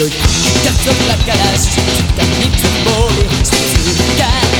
白い空から静かに積もり静か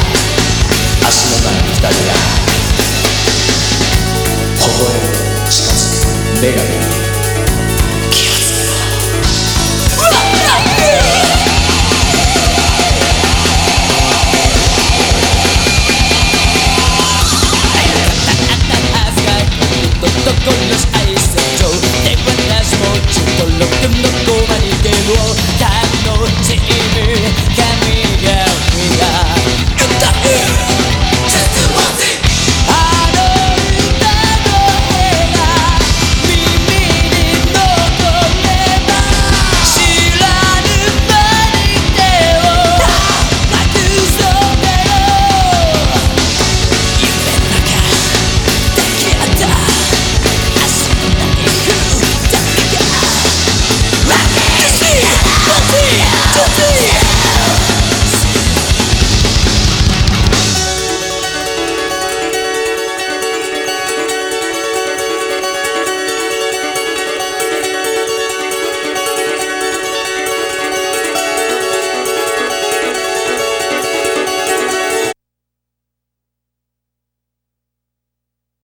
Sega. con los ice show, te guardas mucho con lo que no